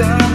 está